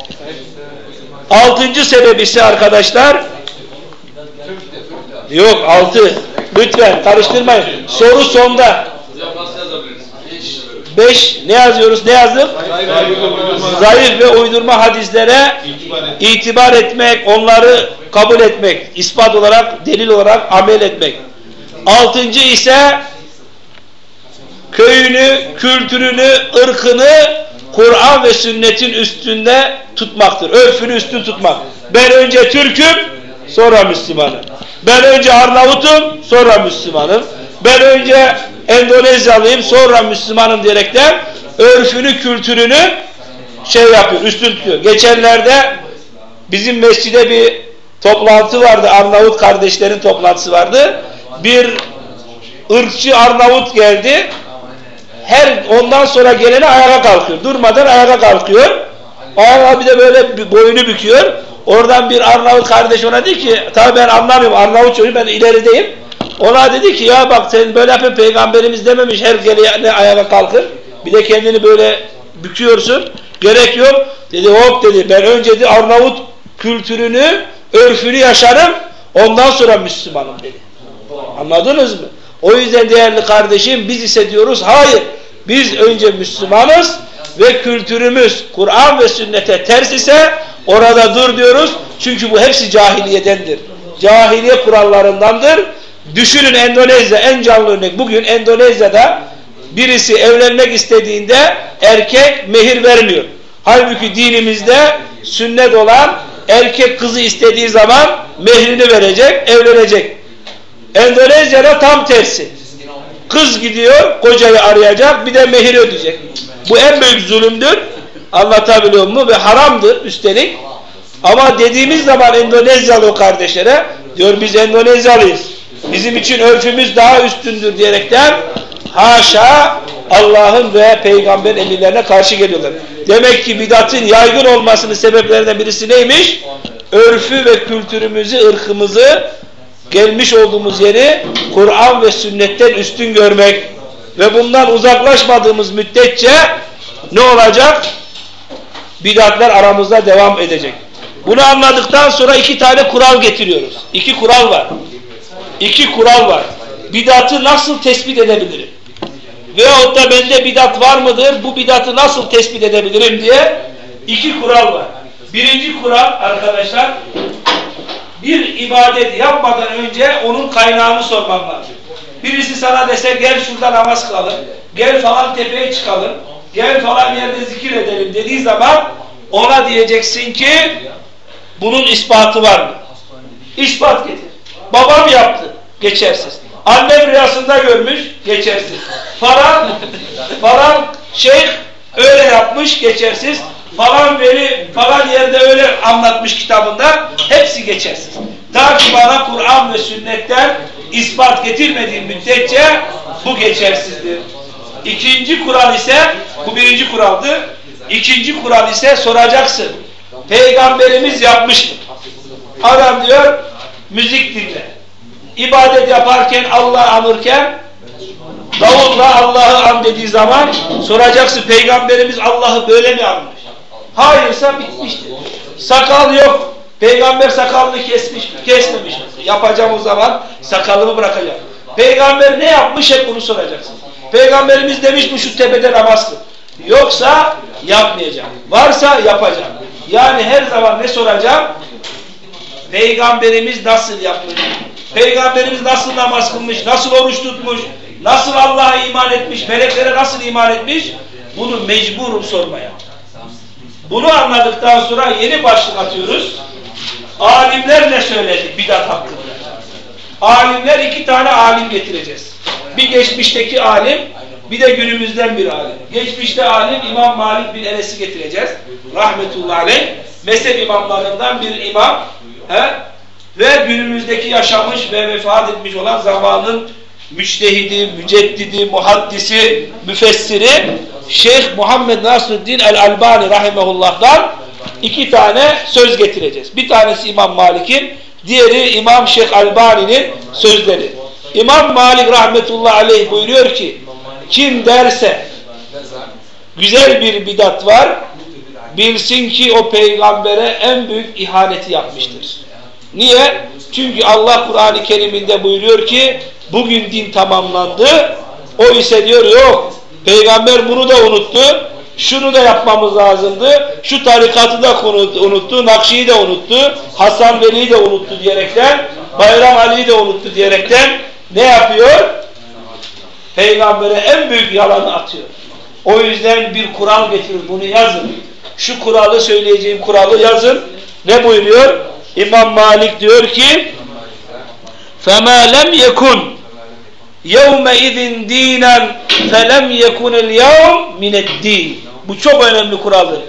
A: Altıncı sebebi ise arkadaşlar yok altı lütfen karıştırmayın. Soru sonda. Beş ne yazıyoruz? Ne yazdık? Zayıf ve uydurma hadislere itibar etmek, onları kabul etmek, ispat olarak, delil olarak amel etmek. Altıncı ise köyünü, kültürünü, ırkını Kur'an ve sünnetin üstünde tutmaktır. Örfünü üstün tutmak. Ben önce Türk'üm, sonra Müslümanım. Ben önce Arnavut'um, sonra Müslümanım. Ben önce Endonezyalıyım, sonra Müslümanım diyerekten örfünü, kültürünü şey yapıyor, üstün tutuyor. Geçenlerde bizim mescide bir toplantı vardı, Arnavut kardeşlerin toplantısı vardı bir ırkçı Arnavut geldi. Her ondan sonra geleni ayağa kalkıyor. Durmadan ayağa kalkıyor. Ayağa bir de böyle boynu büküyor. Oradan bir Arnavut kardeş ona dedi ki tabi ben anlamıyorum Arnavut çocuğu ben ilerideyim. Ona dedi ki ya bak sen böyle yapın peygamberimiz dememiş her gelene ayağa kalkır. Bir de kendini böyle büküyorsun. Gerek yok. Dedi hop dedi ben önce dedi Arnavut kültürünü, örfünü yaşarım. Ondan sonra Müslümanım dedi. Anladınız mı? O yüzden değerli kardeşim biz ise diyoruz hayır. Biz önce Müslümanız ve kültürümüz Kur'an ve sünnete ters ise orada dur diyoruz. Çünkü bu hepsi cahiliyedendir. Cahiliye kurallarındandır. Düşünün Endonezya en canlı örnek. Bugün Endonezya'da birisi evlenmek istediğinde erkek mehir vermiyor. Halbuki dinimizde sünnet olan erkek kızı istediği zaman mehrini verecek, evlenecek. Endonezya'da tam tersi. Kız gidiyor, kocayı arayacak, bir de mehir ödeyecek. Bu en büyük zulümdür. Anlatabiliyor mu? Ve haramdır üstelik. Ama dediğimiz zaman Endonezyalı o kardeşlere diyor biz Endonezyalıyız. Bizim için örfümüz daha üstündür diyerekten haşa Allah'ın ve peygamberin emirlerine karşı geliyorlar. Demek ki bidatın yaygın olmasının sebeplerinden birisi neymiş? Örfü ve kültürümüzü, ırkımızı, gelmiş olduğumuz yeri Kur'an ve sünnetten üstün görmek ve bundan uzaklaşmadığımız müddetçe ne olacak? Bidatler aramızda devam edecek. Bunu anladıktan sonra iki tane kural getiriyoruz. İki kural var. İki kural var. Bidatı nasıl tespit edebilirim? Veyahut da bende bidat var mıdır? Bu bidatı nasıl tespit edebilirim diye iki kural var. Birinci kural arkadaşlar bir ibadet yapmadan önce onun kaynağını sormam lazım. Birisi sana dese gel şurada namaz kılalım, gel falan tepeye çıkalım, gel falan yerde zikir edelim dediği zaman ona diyeceksin ki bunun ispatı var mı? İspat getir. Babam yaptı. Geçersiz. Annem rüyasında görmüş. Geçersiz. Falan falan şeyh öyle yapmış. Geçersiz. Falan veli falan yerde öyle anlatmış kitabında. Hepsi geçersiz. Ta ki bana Kur'an ve sünnetten ispat getirmediğim müddetçe bu geçersizdir. İkinci kural ise bu birinci kuraldı. İkinci kural ise soracaksın. Peygamberimiz yapmış mı? Adam diyor müzik dinle. İbadet yaparken Allah anırken davulla Allah'ı an dediği zaman soracaksın peygamberimiz Allah'ı böyle mi anmış? Hayırsa bitmiştir. Sakal yok. Peygamber sakalını kesmiş mi? Kesmemiş mi? Yapacağım o zaman sakalımı bırakacağım. Peygamber ne yapmış hep bunu soracaksın. Peygamberimiz demiş mi şu tepede namaz kıl. Yoksa yapmayacağım. Varsa yapacağım. Yani her zaman ne soracağım? Peygamberimiz nasıl yapmış? Peygamberimiz nasıl namaz kılmış? Nasıl oruç tutmuş? Nasıl Allah'a iman etmiş? Meleklere nasıl iman etmiş? Bunu mecburum sormaya. Bunu anladıktan sonra yeni başlık atıyoruz. Alimler ne söyledi bidat hakkında? Alimler iki tane alim getireceğiz. Bir geçmişteki alim, bir de günümüzden bir alim. Geçmişte alim İmam Malik bin Enes'i getireceğiz. Rahmetullahi aleyh. Mezhep imamlarından bir imam. He? Ve günümüzdeki yaşamış ve vefat etmiş olan zamanın müçtehidi, müceddidi, muhaddisi, müfessiri Şeyh Muhammed Nasruddin el-Albani rahimehullah'dan iki tane söz getireceğiz. Bir tanesi İmam Malik'in, diğeri İmam Şeyh Albani'nin sözleri. İmam Malik rahmetullahi aleyh buyuruyor ki kim derse güzel bir bidat var bilsin ki o peygambere en büyük ihaneti yapmıştır. Niye? Çünkü Allah Kur'an-ı Kerim'inde buyuruyor ki bugün din tamamlandı. O ise diyor yok. Peygamber bunu da unuttu. Şunu da yapmamız lazımdı. Şu tarikatı da unuttu. Nakşi'yi de unuttu. Hasan Veli'yi de unuttu diyerekten Bayram Ali'yi de unuttu diyerekten ne yapıyor? Peygamber'e en büyük yalanı atıyor. O yüzden bir kural getirir. Bunu yazın. Şu kuralı söyleyeceğim kuralı yazın. Ne buyuruyor? İmam Malik diyor ki فَمَا لَمْ يَكُنْ yevme izin dinen felem yekunel yevm mined-din. Bu çok önemli kuraldır.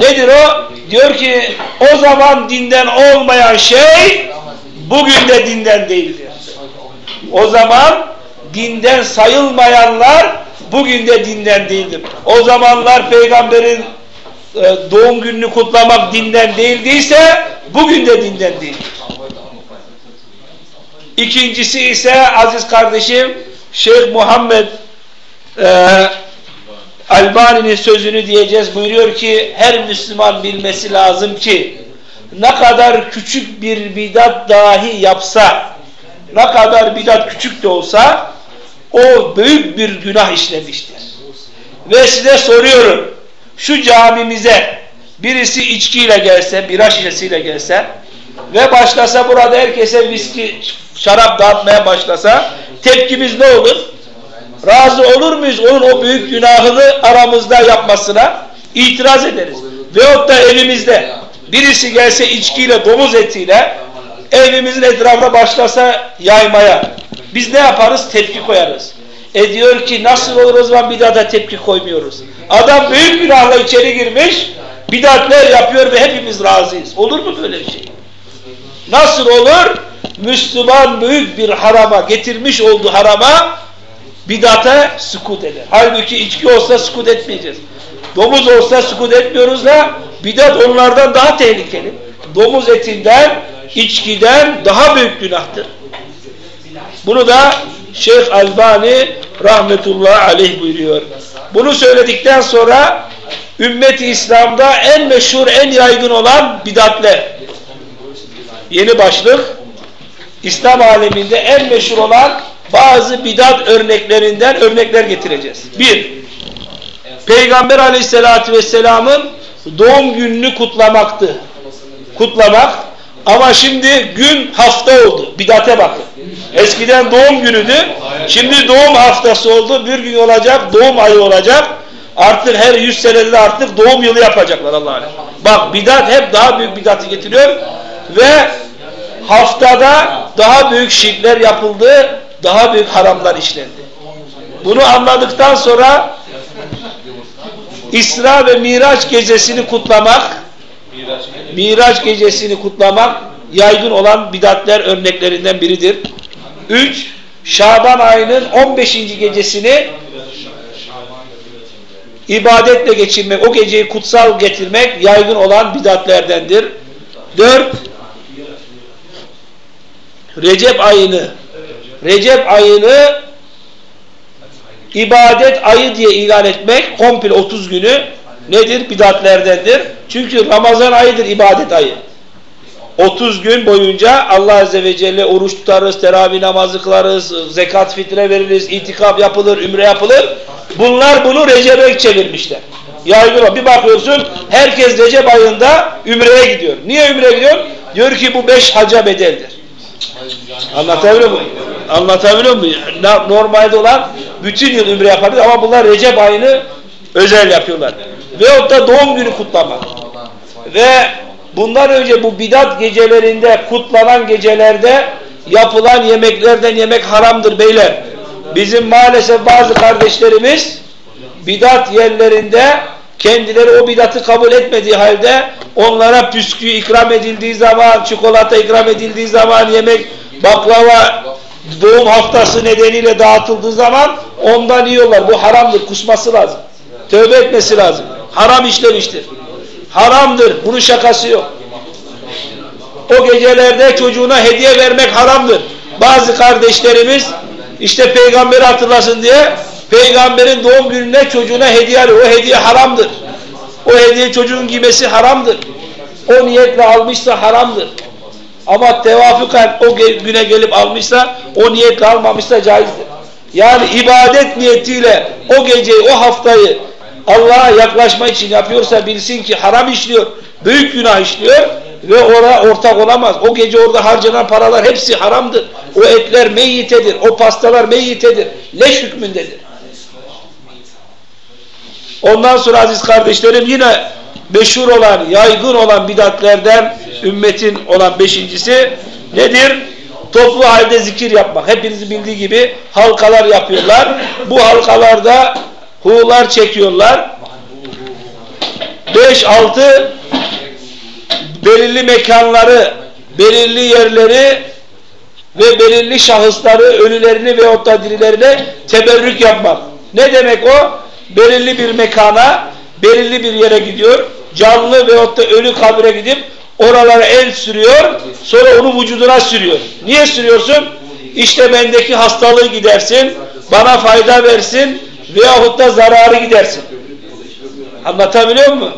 A: Nedir o? Diyor ki o zaman dinden olmayan şey bugün de dinden değildir. O zaman dinden sayılmayanlar bugün de dinden değildir. O zamanlar peygamberin e, doğum gününü kutlamak dinden değildiyse bugün de dinden değildir. İkincisi ise aziz kardeşim Şeyh Muhammed e, Albani'nin sözünü diyeceğiz. Buyuruyor ki her Müslüman bilmesi lazım ki ne kadar küçük bir bidat dahi yapsa ne kadar bidat küçük de olsa o büyük bir günah işlemiştir. Ve size soruyorum şu camimize birisi içkiyle gelse, bira şişesiyle gelse ve başlasa burada herkese viski, şarap dağıtmaya başlasa tepkimiz ne olur? Razı olur muyuz onun o büyük günahını aramızda yapmasına? İtiraz ederiz. Veyahut da evimizde birisi gelse içkiyle, domuz etiyle evimizin etrafına başlasa yaymaya. Biz ne yaparız? Tepki koyarız. E diyor ki nasıl olur o zaman bidata tepki koymuyoruz. Adam büyük günahla içeri girmiş, bidatler yapıyor ve hepimiz razıyız. Olur mu böyle bir şey? Nasıl olur? Müslüman büyük bir harama, getirmiş olduğu harama bidata sukut eder. Halbuki içki olsa sukut etmeyeceğiz. Domuz olsa sukut etmiyoruz da bidat onlardan daha tehlikeli. Domuz etinden, içkiden daha büyük günahtır. Bunu da Şeyh Albani rahmetullah aleyh buyuruyor. Bunu söyledikten sonra ümmeti İslam'da en meşhur, en yaygın olan bidatler. Yeni başlık İslam aleminde en meşhur olan bazı bidat örneklerinden örnekler getireceğiz. Bir, Peygamber aleyhissalatü vesselamın doğum gününü kutlamaktı. Kutlamak. Ama şimdi gün hafta oldu. Bidate bakın. Eskiden doğum günüdü. Şimdi doğum haftası oldu. Bir gün olacak. Doğum ayı olacak. Artık her yüz senede artık doğum yılı yapacaklar Allah'a Bak bidat hep daha büyük bidatı getiriyor. Ve haftada daha büyük şirkler yapıldı. Daha büyük haramlar işlendi. Bunu anladıktan sonra İsra ve Miraç gecesini kutlamak Miraç gecesini kutlamak yaygın olan bidatler örneklerinden biridir. 3. Şaban ayının 15. gecesini ibadetle geçirmek, o geceyi kutsal getirmek yaygın olan bidatlerdendir. 4. Recep ayını Recep ayını ibadet ayı diye ilan etmek komple 30 günü nedir? Bidatlerdendir. Çünkü Ramazan ayıdır ibadet ayı. 30 gün boyunca Allah Azze ve Celle oruç tutarız, teravih namazı kılarız, zekat fitre veririz, itikaf yapılır, ümre yapılır. Bunlar bunu Recep'e çevirmişler. Yaygın Bir bakıyorsun herkes Recep ayında ümreye gidiyor. Niye ümreye gidiyor? Diyor ki bu beş haca bedeldir. Anlatabiliyor muyum? Anlatabiliyor muyum? Normalde olan bütün yıl ümre yaparız ama bunlar Recep ayını özel yapıyorlar. Veyahut da doğum günü kutlama. Ve bundan önce bu bidat gecelerinde, kutlanan gecelerde yapılan yemeklerden yemek haramdır beyler. Bizim maalesef bazı kardeşlerimiz bidat yerlerinde kendileri o bidatı kabul etmediği halde onlara püskü ikram edildiği zaman, çikolata ikram edildiği zaman, yemek, baklava doğum haftası nedeniyle dağıtıldığı zaman ondan yiyorlar. Bu haramdır. Kusması lazım. Tövbe etmesi lazım. Haram işlemiştir. Haramdır. Bunun şakası yok. O gecelerde çocuğuna hediye vermek haramdır. Bazı kardeşlerimiz işte peygamberi hatırlasın diye peygamberin doğum gününe çocuğuna hediye alıyor. O hediye haramdır. O hediye çocuğun giymesi haramdır. O niyetle almışsa haramdır. Ama tevafuken o güne gelip almışsa, o niyetle almamışsa caizdir. Yani ibadet niyetiyle o geceyi, o haftayı Allah'a yaklaşma için yapıyorsa bilsin ki haram işliyor, büyük günah işliyor ve oraya ortak olamaz. O gece orada harcanan paralar hepsi haramdır. O etler meyyitedir, o pastalar meyyitedir, leş hükmündedir. Ondan sonra aziz kardeşlerim yine meşhur olan, yaygın olan bidatlerden ümmetin olan beşincisi nedir? Toplu halde zikir yapmak. Hepinizin bildiği gibi halkalar yapıyorlar. Bu halkalarda hu'lar çekiyorlar. Beş, altı belirli mekanları, belirli yerleri ve belirli şahısları, ölülerini ve da dirilerine teberrük yapmak. Ne demek o? Belirli bir mekana, belirli bir yere gidiyor. Canlı veyahut da ölü kabre gidip oralara el sürüyor, sonra onu vücuduna sürüyor. Niye sürüyorsun? İşte bendeki hastalığı gidersin, bana fayda versin veyahut da zararı gidersin. Anlatabiliyor muyum?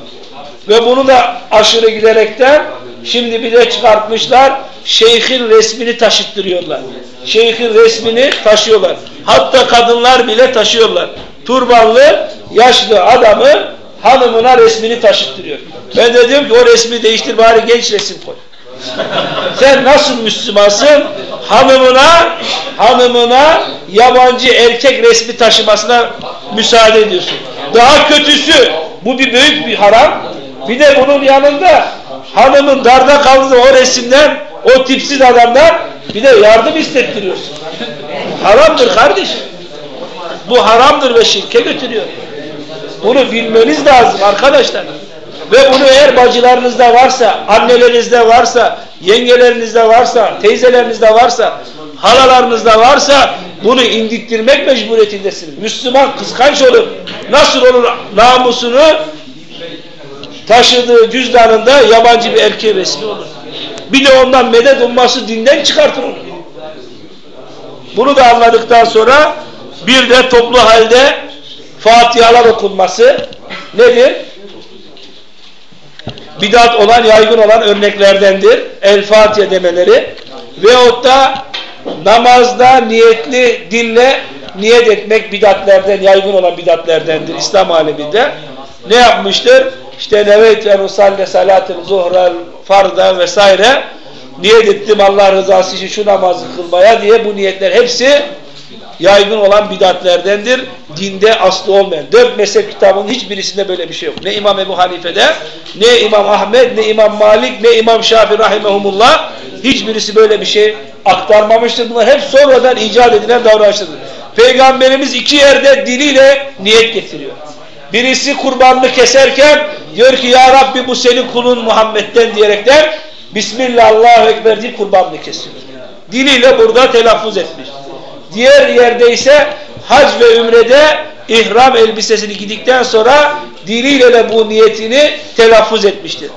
A: Ve bunu da aşırı giderekten şimdi bir de çıkartmışlar, şeyhin resmini taşıttırıyorlar. Şeyhin resmini taşıyorlar. Hatta kadınlar bile taşıyorlar. Turbanlı yaşlı adamı hanımına resmini taşıttırıyor. Ben de diyorum ki o resmi değiştir bari genç resim koy. Sen nasıl Müslümansın? Hanımına hanımına yabancı erkek resmi taşımasına müsaade ediyorsun. Daha kötüsü Bu bir büyük bir haram. Bir de bunun yanında hanımın darda kaldığı o resimden o tipsiz adamlar bir de yardım istettiriyorsun. Haramdır kardeş. Bu haramdır ve şirke götürüyor. Bunu bilmeniz lazım arkadaşlar. Ve bunu eğer bacılarınızda varsa, annelerinizde varsa, yengelerinizde varsa, teyzelerinizde varsa, halalarınızda varsa bunu indiktirmek mecburiyetindesiniz. Müslüman kıskanç olur. Nasıl olur namusunu taşıdığı cüzdanında yabancı bir erkeğe vesile olur. Bir de ondan medet umması dinden çıkartır onu. Bunu da anladıktan sonra bir de toplu halde Fatihalar okunması nedir? Bidat olan, yaygın olan örneklerdendir. El Fatiha demeleri. Veyahut da namazda niyetli dille niyet etmek bidatlerden, yaygın olan bidatlerdendir İslam aleminde. Ne yapmıştır? İşte neveyt ve nusalle salatın zuhrel farda vesaire niyet ettim Allah rızası için şu namazı kılmaya diye bu niyetler hepsi yaygın olan bidatlerdendir. Dinde aslı olmayan. Dört mezhep kitabının hiçbirisinde böyle bir şey yok. Ne İmam Ebu Hanife'de, ne İmam Ahmet, ne İmam Malik, ne İmam Şafii rahimehumullah hiçbirisi böyle bir şey aktarmamıştır. Bunlar hep sonradan icat edilen davranışlardır. Peygamberimiz iki yerde diliyle niyet getiriyor. Birisi kurbanını keserken diyor ki ya Rabbi bu senin kulun Muhammed'den diyerekten Bismillah Allahu Ekber diye kurbanını kesiyor. Diliyle burada telaffuz etmiş. Diğer yerde ise hac ve ümrede ihram elbisesini gidikten sonra diliyle de bu niyetini telaffuz etmiştir.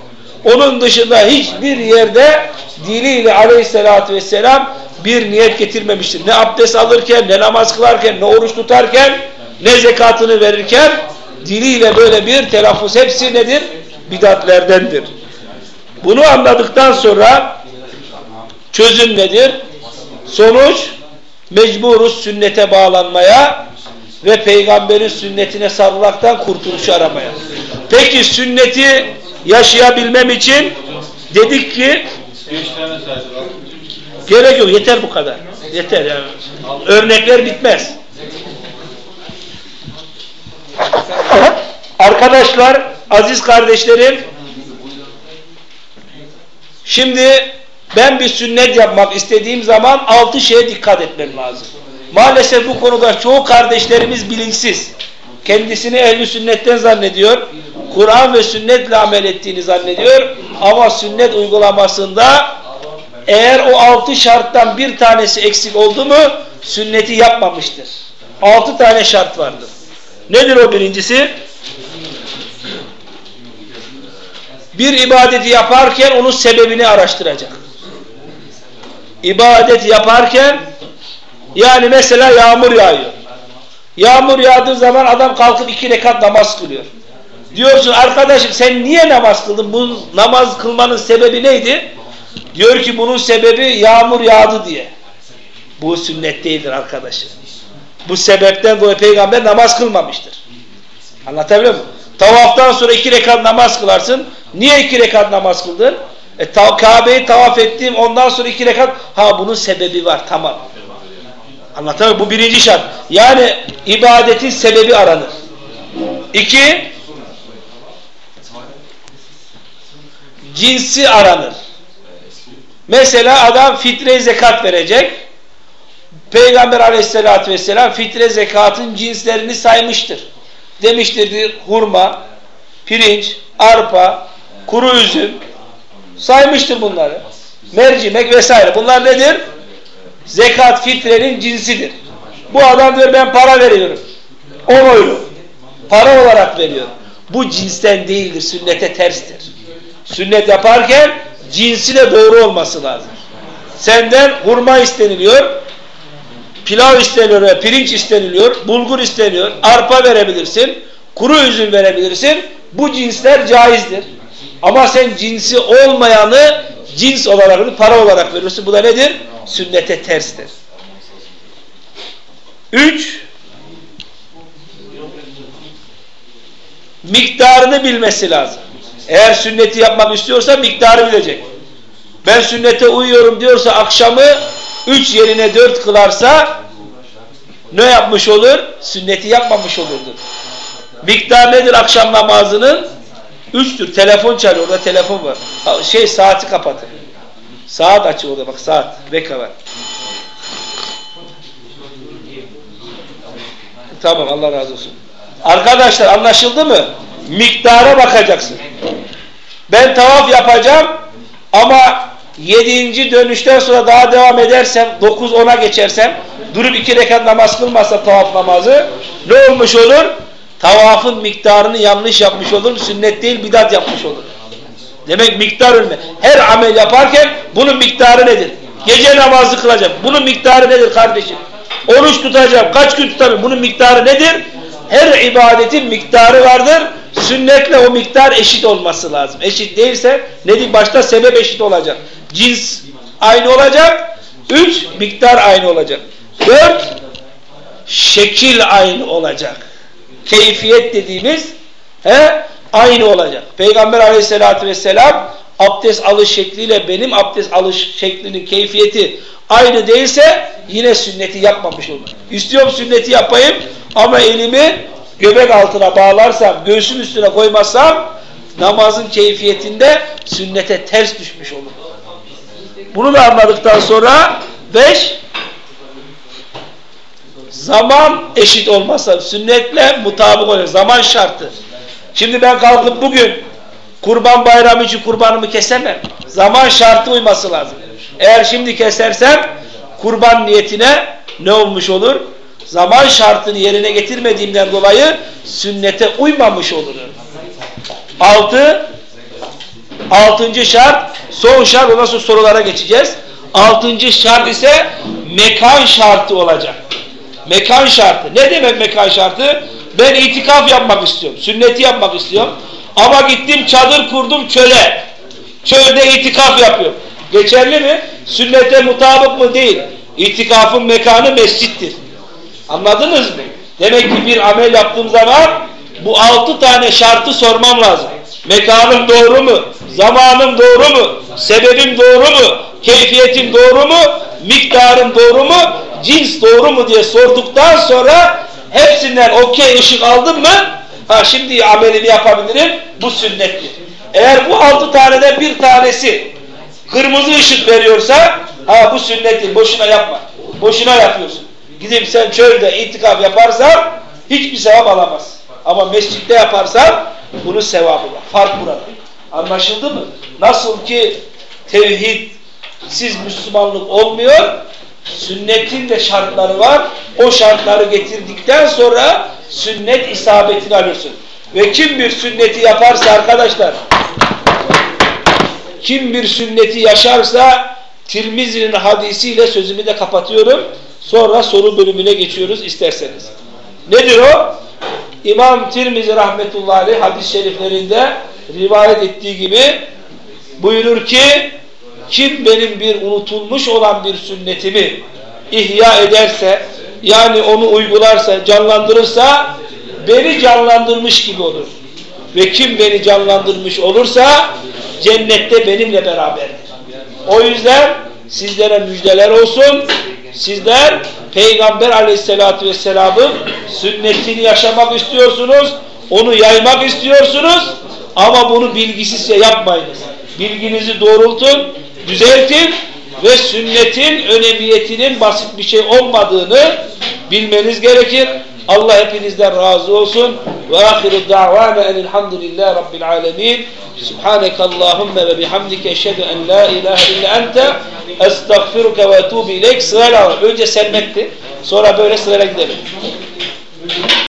A: Onun dışında hiçbir yerde diliyle aleyhissalatü vesselam bir niyet getirmemiştir. Ne abdest alırken, ne namaz kılarken, ne oruç tutarken, ne zekatını verirken diliyle böyle bir telaffuz hepsi nedir? Bidatlerdendir. Bunu anladıktan sonra çözüm nedir? Sonuç mecburuz sünnete bağlanmaya ve peygamberin sünnetine sarılmaktan kurtuluşu aramaya. Peki sünneti yaşayabilmem için dedik ki gerek yok yeter bu kadar. Yeter yani. Örnekler bitmez. Arkadaşlar, aziz kardeşlerim şimdi ben bir sünnet yapmak istediğim zaman altı şeye dikkat etmem lazım. Maalesef bu konuda çoğu kardeşlerimiz bilinçsiz. Kendisini ehli sünnetten zannediyor. Kur'an ve sünnetle amel ettiğini zannediyor. Ama sünnet uygulamasında eğer o altı şarttan bir tanesi eksik oldu mu sünneti yapmamıştır. Altı tane şart vardır. Nedir o birincisi? Bir ibadeti yaparken onun sebebini araştıracak. İbadet yaparken yani mesela yağmur yağıyor. Yağmur yağdığı zaman adam kalkıp iki rekat namaz kılıyor. Diyorsun arkadaşım sen niye namaz kıldın? Bu namaz kılmanın sebebi neydi? Diyor ki bunun sebebi yağmur yağdı diye. Bu sünnet değildir arkadaşım. Bu sebepten dolayı peygamber namaz kılmamıştır. Anlatabiliyor muyum? Tavaftan sonra iki rekat namaz kılarsın. Niye iki rekat namaz kıldın? E, Kabe'yi tavaf ettim ondan sonra iki rekat. Ha bunun sebebi var tamam. Anlatabiliyor Bu birinci şart. Yani ibadetin sebebi aranır. İki cinsi aranır. Mesela adam fitre zekat verecek. Peygamber aleyhissalatü vesselam fitre zekatın cinslerini saymıştır. Demiştir hurma, pirinç, arpa, kuru üzüm saymıştır bunları. Mercimek vesaire. Bunlar nedir? Zekat fitrenin cinsidir. Bu adam diyor ben para veriyorum. 10 euro. Para olarak veriyor. Bu cinsten değildir. Sünnete terstir. Sünnet yaparken cinsiyle doğru olması lazım. Senden hurma isteniliyor, pilav isteniyor ve pirinç isteniliyor, bulgur isteniyor, arpa verebilirsin, kuru üzüm verebilirsin. Bu cinsler caizdir. Ama sen cinsi olmayanı cins olarak, para olarak veriyorsun. Bu da nedir? Sünnete terstir. Üç, miktarını bilmesi lazım. Eğer sünneti yapmak istiyorsa miktarı bilecek. Ben sünnete uyuyorum diyorsa akşamı üç yerine dört kılarsa ne yapmış olur? Sünneti yapmamış olurdu. Miktar nedir akşam namazının? Üçtür. Telefon çalıyor. Orada telefon var. Şey saati kapatın. Saat açı orada bak saat. Veka var. Tamam Allah razı olsun. Arkadaşlar anlaşıldı mı? Miktara bakacaksın. Ben tavaf yapacağım ama yedinci dönüşten sonra daha devam edersem 9-10'a geçersem durup iki rekat namaz kılmazsa tavaf namazı ne olmuş olur? Tavafın miktarını yanlış yapmış olur. Sünnet değil bidat yapmış olur. Demek miktar ölme. Her amel yaparken bunun miktarı nedir? Gece namazı kılacağım. Bunun miktarı nedir kardeşim? Oruç tutacağım. Kaç gün tutacağım? Bunun miktarı nedir? Her ibadetin miktarı vardır. Sünnetle o miktar eşit olması lazım. Eşit değilse nedir? Başta sebep eşit olacak. Cins aynı olacak. Üç, miktar aynı olacak. Dört, şekil aynı olacak. Keyfiyet dediğimiz he, aynı olacak. Peygamber aleyhissalatü vesselam abdest alış şekliyle benim abdest alış şeklinin keyfiyeti aynı değilse yine sünneti yapmamış olur. İstiyorum sünneti yapayım ama elimi göbek altına bağlarsam, göğsün üstüne koymazsam namazın keyfiyetinde sünnete ters düşmüş olur. Bunu da anladıktan sonra beş zaman eşit olmazsa sünnetle mutabık oluyor. Zaman şartı. Şimdi ben kalkıp bugün kurban bayramı için kurbanımı kesemem. Zaman şartı uyması lazım. Eğer şimdi kesersem kurban niyetine ne olmuş olur? Zaman şartını yerine getirmediğimden dolayı sünnete uymamış olurum. Altı, altıncı şart, son şart, ondan sonra sorulara geçeceğiz. Altıncı şart ise mekan şartı olacak. Mekan şartı. Ne demek mekan şartı? Ben itikaf yapmak istiyorum. Sünneti yapmak istiyorum. Ama gittim çadır kurdum çöle. Çölde itikaf yapıyorum. Geçerli mi? Sünnete mutabık mı? Değil. İtikafın mekanı mescittir. Anladınız mı? Demek ki bir amel yaptığım zaman bu altı tane şartı sormam lazım. Mekanım doğru mu? Zamanım doğru mu? Sebebim doğru mu? Keyfiyetim doğru mu? Miktarım doğru mu? Cins doğru mu diye sorduktan sonra hepsinden okey ışık aldım mı? Ha şimdi amelini yapabilirim. Bu sünnettir. Eğer bu altı taneden bir tanesi kırmızı ışık veriyorsa ha bu sünnettir. Boşuna yapma. Boşuna yapıyorsun. Gidip sen çölde itikaf yaparsan hiçbir sevap alamaz. Ama mescitte yaparsan bunun sevabı var. Fark burada. Anlaşıldı mı? Nasıl ki tevhid siz Müslümanlık olmuyor sünnetin de şartları var. O şartları getirdikten sonra sünnet isabetini alıyorsun. Ve kim bir sünneti yaparsa arkadaşlar kim bir sünneti yaşarsa Tirmizi'nin hadisiyle sözümü de kapatıyorum. Sonra soru bölümüne geçiyoruz isterseniz. Nedir o? İmam Tirmizi rahmetullahi hadis-i şeriflerinde rivayet ettiği gibi buyurur ki kim benim bir unutulmuş olan bir sünnetimi ihya ederse yani onu uygularsa, canlandırırsa beni canlandırmış gibi olur. Ve kim beni canlandırmış olursa cennette benimle beraberdir. O yüzden sizlere müjdeler olsun. Sizler Peygamber aleyhissalatü vesselamın sünnetini yaşamak istiyorsunuz. Onu yaymak istiyorsunuz. Ama bunu bilgisizce yapmayınız. Bilginizi doğrultun, düzeltin ve sünnetin önemiyetinin basit bir şey olmadığını bilmeniz gerekir. Allah hepinizden razı olsun. Ve ahiru da'vana enilhamdülillahi rabbil alemin. Subhaneke Allahümme ve bihamdike eşhedü en la ilahe illa ente estağfiruke ve etubu ileyk. Sırayla Önce sermetti. Sonra böyle sırayla gidelim.